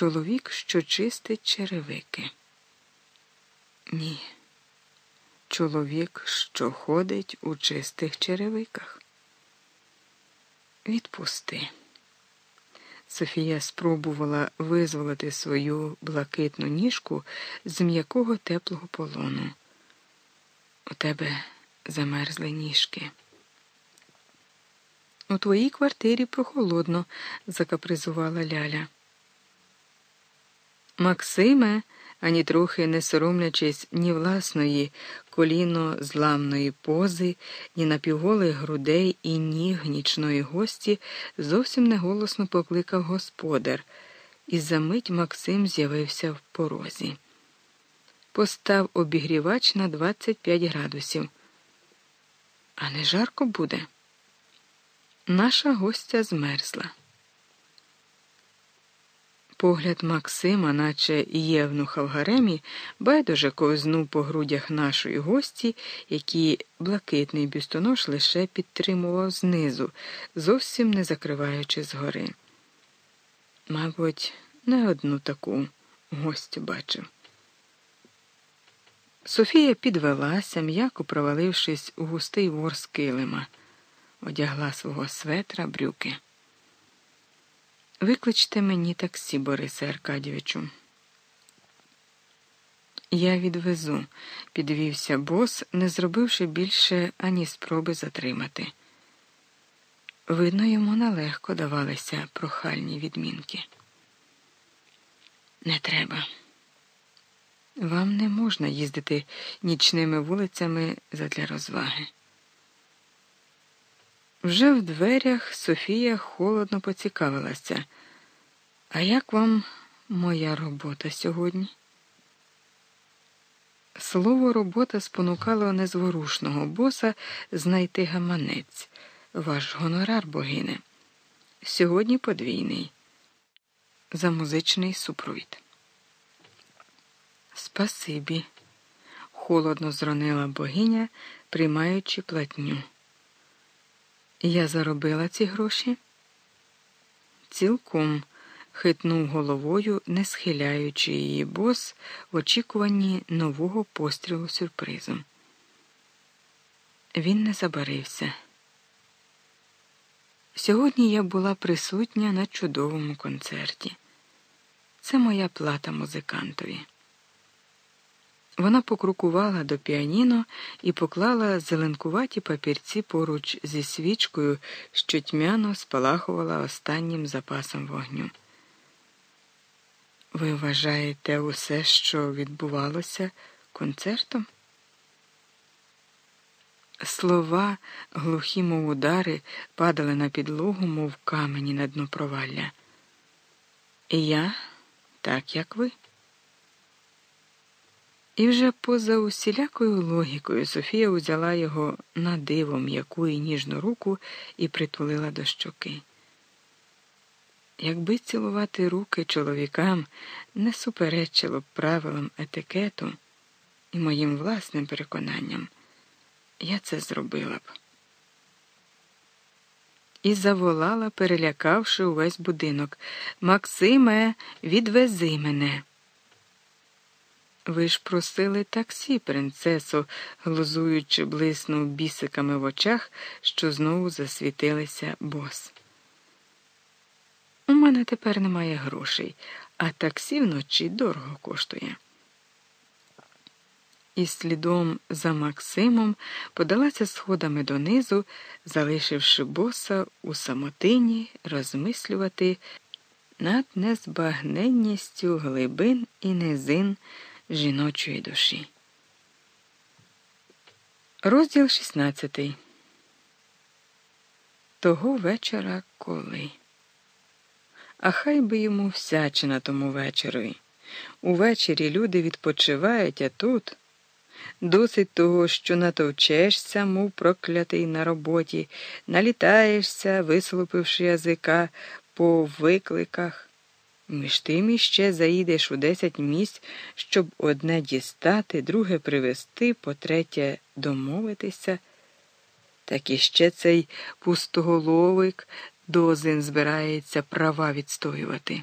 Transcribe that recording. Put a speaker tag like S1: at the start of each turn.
S1: чоловік, що чистить черевики. Ні. Чоловік, що ходить у чистих черевиках. Відпусти. Софія спробувала визволити свою блакитну ніжку з м'якого теплого полону. У тебе замерзли ніжки. У твоїй квартирі прохолодно, закапризувала Ляля. Максиме, ані трохи не соромлячись ні власної коліно зламної пози, ні напівголих грудей і ніг нічної гості, зовсім неголосно покликав господар, і за мить Максим з'явився в порозі. Постав обігрівач на 25 градусів. А не жарко буде. Наша гостя змерзла. Погляд Максима, наче євнуха в гаремі, байдуже ковзнув по грудях нашої гості, які блакитний бюстонош лише підтримував знизу, зовсім не закриваючи згори. Мабуть, не одну таку гостю бачив. Софія підвелася, м'яко провалившись у густий ворс килима, одягла свого светра брюки. Викличте мені таксі, Борисе Аркадійовичу. Я відвезу, підвівся бос, не зробивши більше ані спроби затримати. Видно, йому нелегко давалися прохальні відмінки. Не треба. Вам не можна їздити нічними вулицями задля розваги. Вже в дверях Софія холодно поцікавилася. А як вам моя робота сьогодні? Слово робота спонукало незворушного боса знайти гаманець, ваш гонорар богине. Сьогодні подвійний. За музичний супровід. Спасибі, холодно зронила богиня, приймаючи платню. Я заробила ці гроші? Цілком хитнув головою, не схиляючи її бос в очікуванні нового пострілу сюрпризом. Він не забарився. Сьогодні я була присутня на чудовому концерті. Це моя плата музикантові. Вона покрукувала до піаніно і поклала зеленкуваті папірці поруч зі свічкою, що тьмяно спалахувала останнім запасом вогню. Ви вважаєте усе, що відбувалося концертом? Слова, глухі, мов удари, падали на підлогу, мов камені на дно провалля. І я так, як ви. І вже поза усілякою логікою Софія узяла його на диво м'яку і ніжну руку і притулила до щоки. Якби цілувати руки чоловікам не суперечило б правилам етикету і моїм власним переконанням, я це зробила б. І заволала, перелякавши увесь будинок Максиме, відвези мене. Ви ж просили таксі, принцесо, глузуючи, блиснув бісиками в очах, що знову засвітилися бос. У мене тепер немає грошей, а таксі вночі дорого коштує. І слідом за Максимом подалася сходами донизу, залишивши боса у самотині розмислювати над незбагненністю глибин і низин жіночої душі. Розділ 16 Того вечора коли. А хай би йому всячина тому вечорові. Увечері люди відпочивають, а тут досить того, що натовчешся, мов проклятий на роботі, налітаєшся, вислупивши язика по викликах. Між тим іще заїдеш у десять місць, щоб одне дістати, друге привезти, по-третє, домовитися. Так іще цей пустоголовик дозин збирається права відстоювати.